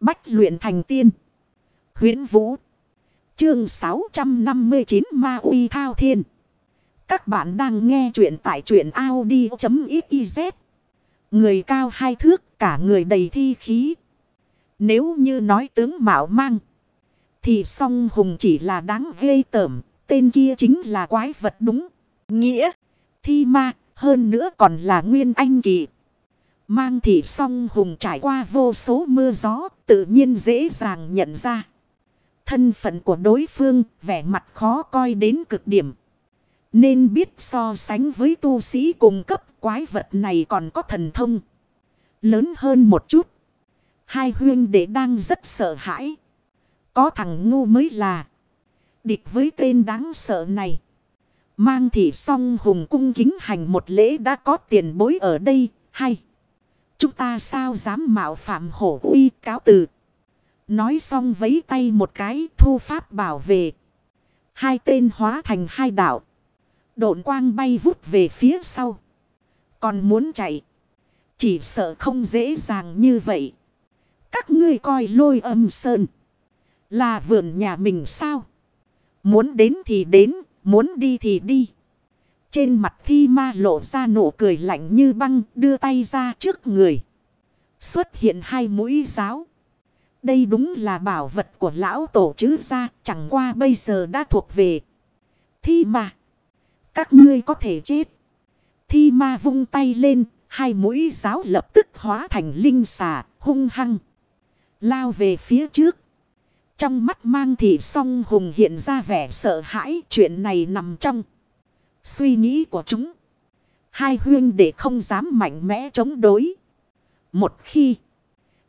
Bách luyện thành tiên. huyễn Vũ. Chương 659 Ma Uy Thao Thiên. Các bạn đang nghe truyện tại truyện Audi.xyz. Người cao hai thước, cả người đầy thi khí. Nếu như nói tướng mạo mang. Thì song hùng chỉ là đáng ghê tởm. Tên kia chính là quái vật đúng. Nghĩa. Thi ma. Hơn nữa còn là nguyên anh kỳ. Mang thị song hùng trải qua vô số mưa gió. Tự nhiên dễ dàng nhận ra. Thân phận của đối phương. Vẻ mặt khó coi đến cực điểm. Nên biết so sánh với tu sĩ cùng cấp, quái vật này còn có thần thông. Lớn hơn một chút. Hai huyên đệ đang rất sợ hãi. Có thằng ngu mới là. Địch với tên đáng sợ này. Mang thị song hùng cung kính hành một lễ đã có tiền bối ở đây. Hay. Chúng ta sao dám mạo phạm hổ uy cáo từ. Nói xong vấy tay một cái thu pháp bảo vệ. Hai tên hóa thành hai đảo Độn quang bay vút về phía sau. Còn muốn chạy. Chỉ sợ không dễ dàng như vậy. Các ngươi coi lôi âm sơn. Là vườn nhà mình sao? Muốn đến thì đến, muốn đi thì đi. Trên mặt thi ma lộ ra nụ cười lạnh như băng, đưa tay ra trước người. Xuất hiện hai mũi giáo. Đây đúng là bảo vật của lão tổ chứ ra chẳng qua bây giờ đã thuộc về. Thi ma. Các ngươi có thể chết. Thi ma vung tay lên. Hai mũi giáo lập tức hóa thành linh xà, hung hăng. Lao về phía trước. Trong mắt mang thị song hùng hiện ra vẻ sợ hãi, chuyện này nằm trong. Suy nghĩ của chúng. Hai huyên để không dám mạnh mẽ chống đối. Một khi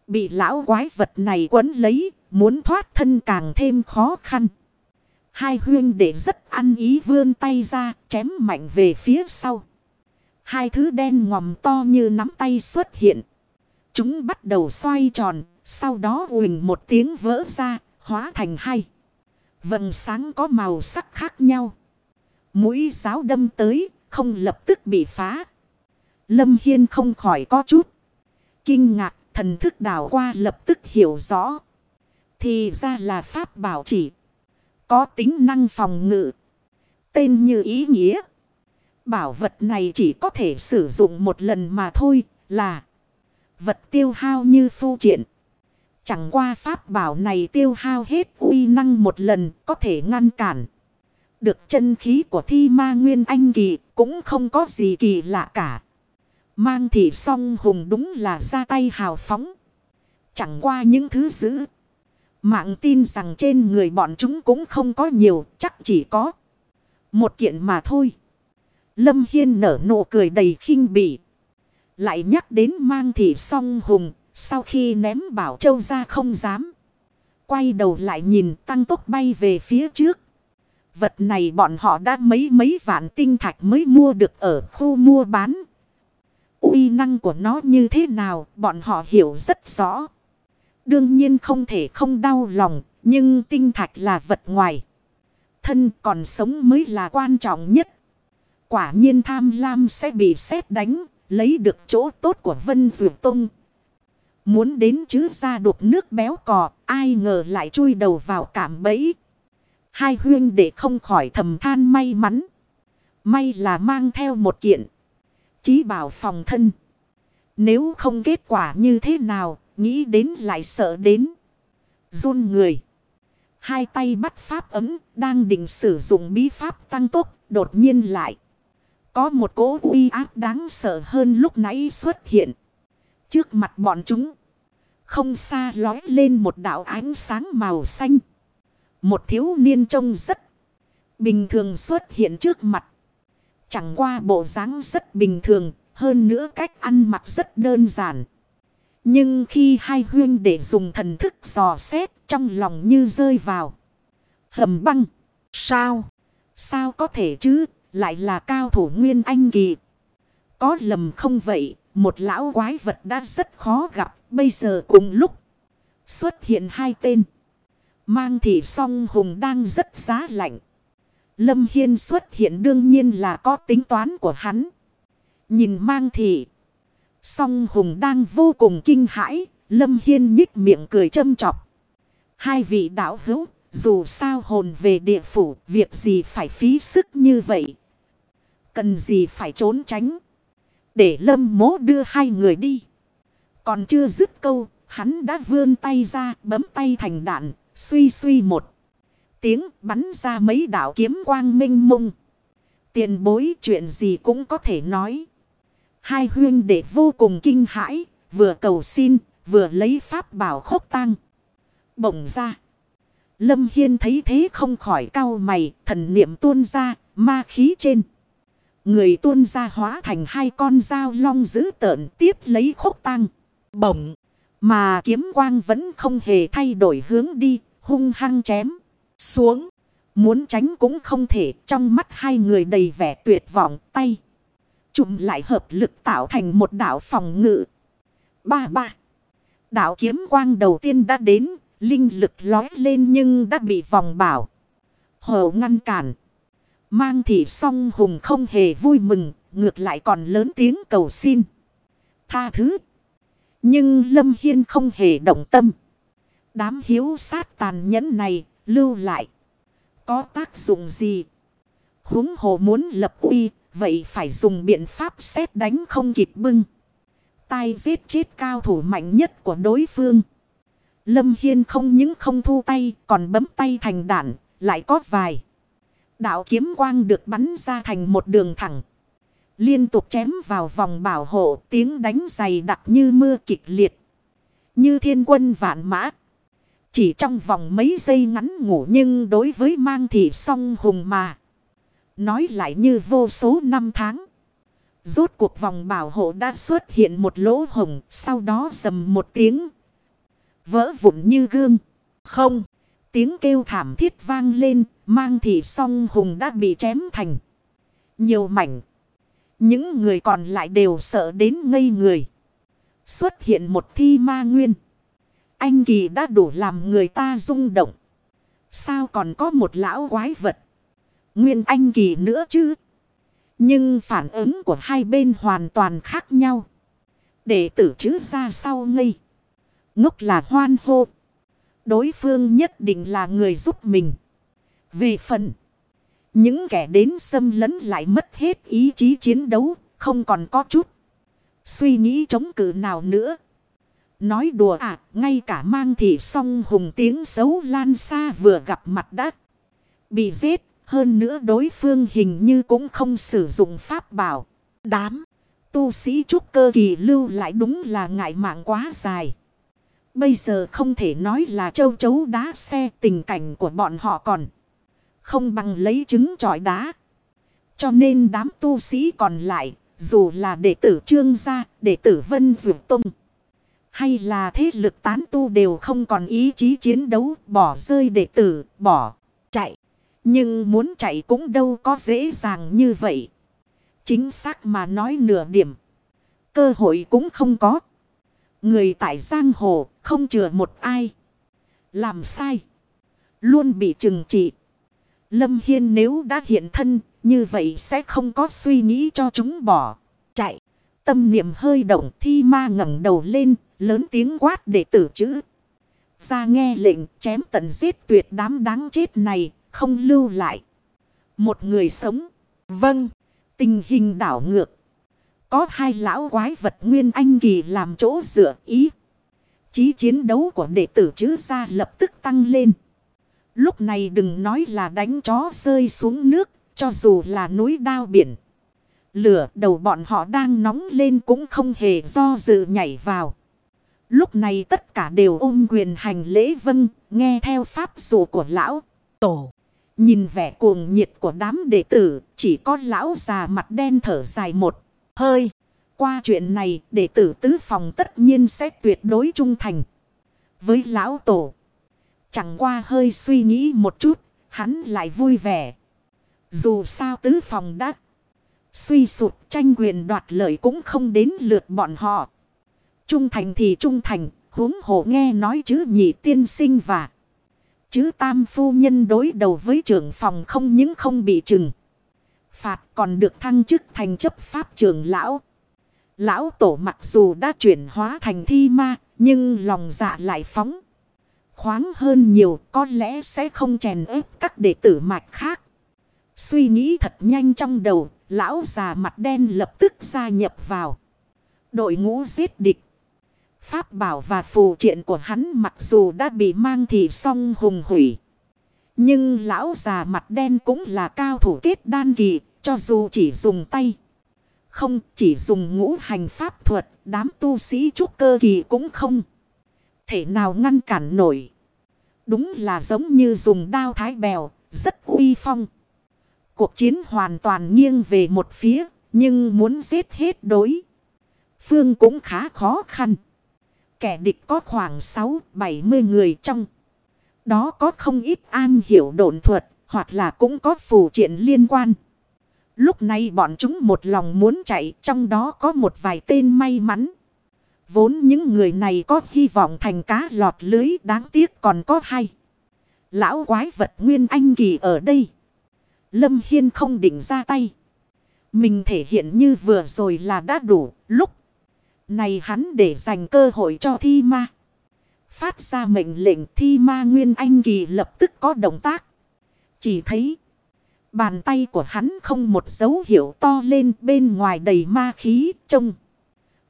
bị lão quái vật này quấn lấy, muốn thoát thân càng thêm khó khăn. Hai huyên để rất ăn ý vươn tay ra, chém mạnh về phía sau. Hai thứ đen ngòm to như nắm tay xuất hiện. Chúng bắt đầu xoay tròn, sau đó ùnh một tiếng vỡ ra, hóa thành hai. Vầng sáng có màu sắc khác nhau. Mũi giáo đâm tới, không lập tức bị phá. Lâm Hiên không khỏi có chút. Kinh ngạc, thần thức đảo qua lập tức hiểu rõ. Thì ra là pháp bảo chỉ. Có tính năng phòng ngự. Tên như ý nghĩa. Bảo vật này chỉ có thể sử dụng một lần mà thôi là. Vật tiêu hao như phu triện. Chẳng qua pháp bảo này tiêu hao hết uy năng một lần có thể ngăn cản. Được chân khí của thi ma nguyên anh kỳ cũng không có gì kỳ lạ cả. Mang thị song hùng đúng là ra tay hào phóng. Chẳng qua những thứ giữ. Mạng tin rằng trên người bọn chúng cũng không có nhiều, chắc chỉ có một kiện mà thôi. Lâm Hiên nở nụ cười đầy khinh bỉ. Lại nhắc đến mang thị song hùng, sau khi ném bảo châu ra không dám. Quay đầu lại nhìn tăng tốc bay về phía trước. Vật này bọn họ đã mấy mấy vạn tinh thạch mới mua được ở khu mua bán. uy năng của nó như thế nào bọn họ hiểu rất rõ. Đương nhiên không thể không đau lòng, nhưng tinh thạch là vật ngoài. Thân còn sống mới là quan trọng nhất. Quả nhiên tham lam sẽ bị xét đánh, lấy được chỗ tốt của Vân Dược Tông. Muốn đến chứ ra đục nước béo cò, ai ngờ lại chui đầu vào cảm bẫy. Hai huyên để không khỏi thầm than may mắn. May là mang theo một kiện. Chí bảo phòng thân. Nếu không kết quả như thế nào, nghĩ đến lại sợ đến. run người. Hai tay bắt pháp ấm, đang định sử dụng bí pháp tăng tốc, đột nhiên lại. Có một cỗ uy áp đáng sợ hơn lúc nãy xuất hiện. Trước mặt bọn chúng. Không xa lói lên một đạo ánh sáng màu xanh. Một thiếu niên trông rất bình thường xuất hiện trước mặt. Chẳng qua bộ dáng rất bình thường. Hơn nữa cách ăn mặc rất đơn giản. Nhưng khi hai huyên để dùng thần thức dò xét trong lòng như rơi vào. Hầm băng. Sao? Sao có thể chứ? Lại là cao thủ nguyên anh kỳ. Có lầm không vậy? Một lão quái vật đã rất khó gặp. Bây giờ cùng lúc xuất hiện hai tên. Mang thị song hùng đang rất giá lạnh. Lâm Hiên xuất hiện đương nhiên là có tính toán của hắn. Nhìn mang thị. Song hùng đang vô cùng kinh hãi. Lâm Hiên nhích miệng cười châm chọc. Hai vị đạo hữu, dù sao hồn về địa phủ, việc gì phải phí sức như vậy? Cần gì phải trốn tránh? Để lâm mố đưa hai người đi. Còn chưa dứt câu, hắn đã vươn tay ra, bấm tay thành đạn, suy suy một. Tiếng bắn ra mấy đạo kiếm quang minh mông. Tiền bối chuyện gì cũng có thể nói. Hai huyên đệ vô cùng kinh hãi, vừa cầu xin, vừa lấy pháp bảo khốc tăng. Bỗng ra. Lâm Hiên thấy thế không khỏi cau mày, thần niệm tuôn ra, ma khí trên. Người tuôn ra hóa thành hai con dao long dữ tợn tiếp lấy khúc tăng. Bổng. Mà kiếm quang vẫn không hề thay đổi hướng đi, hung hăng chém. Xuống. Muốn tránh cũng không thể, trong mắt hai người đầy vẻ tuyệt vọng, tay. Chụm lại hợp lực tạo thành một đảo phòng ngự. Ba ba. Đảo kiếm quang đầu tiên đã đến, linh lực lói lên nhưng đã bị vòng bảo. Hồ ngăn cản. Mang thị song hùng không hề vui mừng, ngược lại còn lớn tiếng cầu xin. Tha thứ. Nhưng Lâm Hiên không hề động tâm. Đám hiếu sát tàn nhẫn này, lưu lại. Có tác dụng gì? Húng hồ muốn lập uy, vậy phải dùng biện pháp xét đánh không kịp bưng. Tai giết chết cao thủ mạnh nhất của đối phương. Lâm Hiên không những không thu tay, còn bấm tay thành đạn, lại có vài. Đạo kiếm quang được bắn ra thành một đường thẳng. Liên tục chém vào vòng bảo hộ tiếng đánh dày đặc như mưa kịch liệt. Như thiên quân vạn mã. Chỉ trong vòng mấy giây ngắn ngủ nhưng đối với mang thị song hùng mà. Nói lại như vô số năm tháng. Rốt cuộc vòng bảo hộ đã xuất hiện một lỗ hồng. Sau đó dầm một tiếng. Vỡ vụn như gương. Không. Tiếng kêu thảm thiết vang lên. Mang thị song hùng đã bị chém thành. Nhiều mảnh. Những người còn lại đều sợ đến ngây người. Xuất hiện một thi ma nguyên. Anh kỳ đã đủ làm người ta rung động. Sao còn có một lão quái vật. Nguyên anh kỳ nữa chứ. Nhưng phản ứng của hai bên hoàn toàn khác nhau. Để tử chứ ra sau ngây. Ngốc là hoan hô. Đối phương nhất định là người giúp mình. Về phần. Những kẻ đến xâm lấn lại mất hết ý chí chiến đấu. Không còn có chút. Suy nghĩ chống cự nào nữa. Nói đùa à, ngay cả mang thị song hùng tiếng xấu lan xa vừa gặp mặt đã bị giết. Hơn nữa đối phương hình như cũng không sử dụng pháp bảo. Đám tu sĩ trúc cơ kỳ lưu lại đúng là ngại mạng quá dài. Bây giờ không thể nói là châu chấu đá xe tình cảnh của bọn họ còn. Không bằng lấy trứng trọi đá. Cho nên đám tu sĩ còn lại, dù là đệ tử trương gia, đệ tử vân dược tung. Hay là thế lực tán tu đều không còn ý chí chiến đấu, bỏ rơi đệ tử, bỏ, chạy. Nhưng muốn chạy cũng đâu có dễ dàng như vậy. Chính xác mà nói nửa điểm. Cơ hội cũng không có. Người tại giang hồ không chừa một ai. Làm sai. Luôn bị trừng trị. Lâm Hiên nếu đã hiện thân như vậy sẽ không có suy nghĩ cho chúng bỏ. Chạy. Tâm niệm hơi động thi ma ngẩng đầu lên. Lớn tiếng quát để tử chữ. Ra nghe lệnh chém tận giết tuyệt đám đáng chết này, không lưu lại. Một người sống. Vâng. Tình hình đảo ngược. Có hai lão quái vật nguyên anh kỳ làm chỗ dựa ý. Chí chiến đấu của đệ tử chữ ra lập tức tăng lên. Lúc này đừng nói là đánh chó rơi xuống nước. Cho dù là núi đao biển. Lửa đầu bọn họ đang nóng lên cũng không hề do dự nhảy vào. Lúc này tất cả đều ôm quyền hành lễ vâng, nghe theo pháp dụ của lão, tổ. Nhìn vẻ cuồng nhiệt của đám đệ tử, chỉ có lão già mặt đen thở dài một hơi. Qua chuyện này, đệ tử tứ phòng tất nhiên sẽ tuyệt đối trung thành. Với lão tổ, chẳng qua hơi suy nghĩ một chút, hắn lại vui vẻ. Dù sao tứ phòng đã suy sụp tranh quyền đoạt lợi cũng không đến lượt bọn họ. Trung thành thì trung thành, huống hộ nghe nói chữ nhị tiên sinh và Chứ tam phu nhân đối đầu với trưởng phòng không những không bị trừng. Phạt còn được thăng chức thành chấp pháp trưởng lão. Lão tổ mặc dù đã chuyển hóa thành thi ma, Nhưng lòng dạ lại phóng. Khoáng hơn nhiều có lẽ sẽ không chèn ép các đệ tử mạch khác. Suy nghĩ thật nhanh trong đầu, lão già mặt đen lập tức gia nhập vào. Đội ngũ giết địch. Pháp bảo và phù triện của hắn mặc dù đã bị mang thì song hùng hủy. Nhưng lão già mặt đen cũng là cao thủ kết đan kỳ, cho dù chỉ dùng tay. Không chỉ dùng ngũ hành pháp thuật, đám tu sĩ trúc cơ kỳ cũng không. Thể nào ngăn cản nổi. Đúng là giống như dùng đao thái bèo, rất uy phong. Cuộc chiến hoàn toàn nghiêng về một phía, nhưng muốn giết hết đối. Phương cũng khá khó khăn. Kẻ địch có khoảng 6-70 người trong. Đó có không ít an hiểu độn thuật, hoặc là cũng có phù triện liên quan. Lúc này bọn chúng một lòng muốn chạy, trong đó có một vài tên may mắn. Vốn những người này có hy vọng thành cá lọt lưới đáng tiếc còn có hay. Lão quái vật nguyên anh kỳ ở đây. Lâm Hiên không định ra tay. Mình thể hiện như vừa rồi là đã đủ. Lúc này hắn để dành cơ hội cho thi ma. Phát ra mệnh lệnh thi ma nguyên anh kỳ lập tức có động tác. Chỉ thấy. Bàn tay của hắn không một dấu hiệu to lên, bên ngoài đầy ma khí, trông.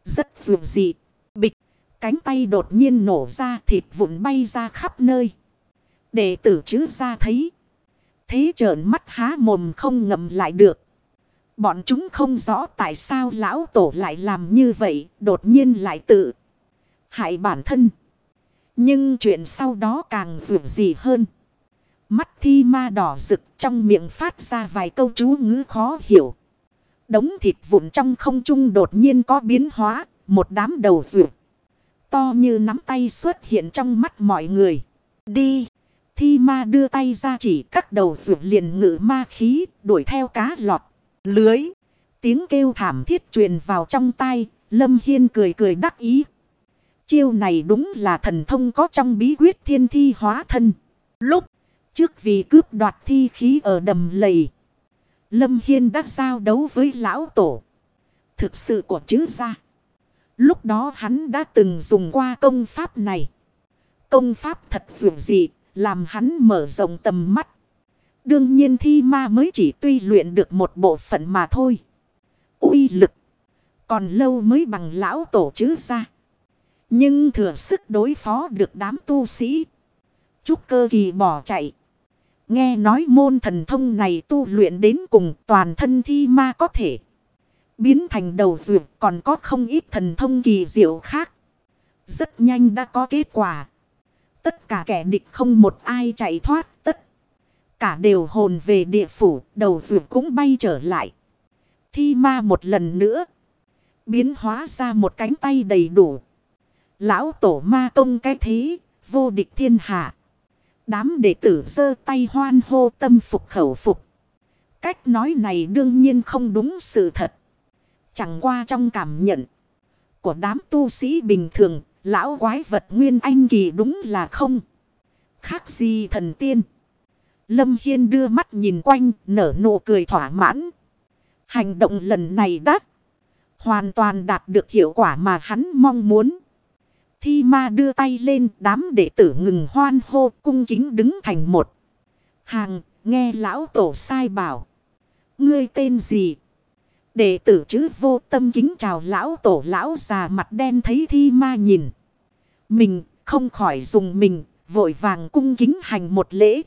Rất vượt dị. Bịch. Cánh tay đột nhiên nổ ra, thịt vụn bay ra khắp nơi. Đệ tử chứ ra thấy. Thế trợn mắt há mồm không ngậm lại được. Bọn chúng không rõ tại sao lão tổ lại làm như vậy. Đột nhiên lại tự hại bản thân. Nhưng chuyện sau đó càng vượt gì hơn. Mắt thi ma đỏ rực trong miệng phát ra vài câu chú ngữ khó hiểu. Đống thịt vụn trong không trung đột nhiên có biến hóa. Một đám đầu rượu. To như nắm tay xuất hiện trong mắt mọi người. Đi. Thi ma đưa tay ra chỉ các đầu rượu liền ngự ma khí, đuổi theo cá lọt. Lưới. Tiếng kêu thảm thiết truyền vào trong tay. Lâm Hiên cười cười đắc ý. Chiêu này đúng là thần thông có trong bí quyết thiên thi hóa thân. Lúc trước vì cướp đoạt thi khí ở đầm lầy. Lâm Hiên đã giao đấu với lão tổ. Thực sự của chữ ra. Lúc đó hắn đã từng dùng qua công pháp này. Công pháp thật dù gì, làm hắn mở rộng tầm mắt. Đương nhiên thi ma mới chỉ tuy luyện được một bộ phận mà thôi. uy lực. Còn lâu mới bằng lão tổ chứ ra. Nhưng thừa sức đối phó được đám tu sĩ. Trúc cơ kỳ bỏ chạy. Nghe nói môn thần thông này tu luyện đến cùng toàn thân thi ma có thể. Biến thành đầu dược còn có không ít thần thông kỳ diệu khác. Rất nhanh đã có kết quả. Tất cả kẻ địch không một ai chạy thoát. Tất cả đều hồn về địa phủ. Đầu ruột cũng bay trở lại. Thi ma một lần nữa. Biến hóa ra một cánh tay đầy đủ. Lão tổ ma công cái thế. Vô địch thiên hạ. Đám đệ tử giơ tay hoan hô tâm phục khẩu phục. Cách nói này đương nhiên không đúng sự thật. Chẳng qua trong cảm nhận của đám tu sĩ bình thường, lão quái vật nguyên anh kỳ đúng là không. Khác gì thần tiên. Lâm Hiên đưa mắt nhìn quanh, nở nụ cười thỏa mãn. Hành động lần này đã Hoàn toàn đạt được hiệu quả mà hắn mong muốn. Thi ma đưa tay lên đám đệ tử ngừng hoan hô cung kính đứng thành một. Hàng nghe lão tổ sai bảo. Ngươi tên gì? Đệ tử chứ vô tâm kính chào lão tổ lão già mặt đen thấy thi ma nhìn. Mình không khỏi dùng mình vội vàng cung kính hành một lễ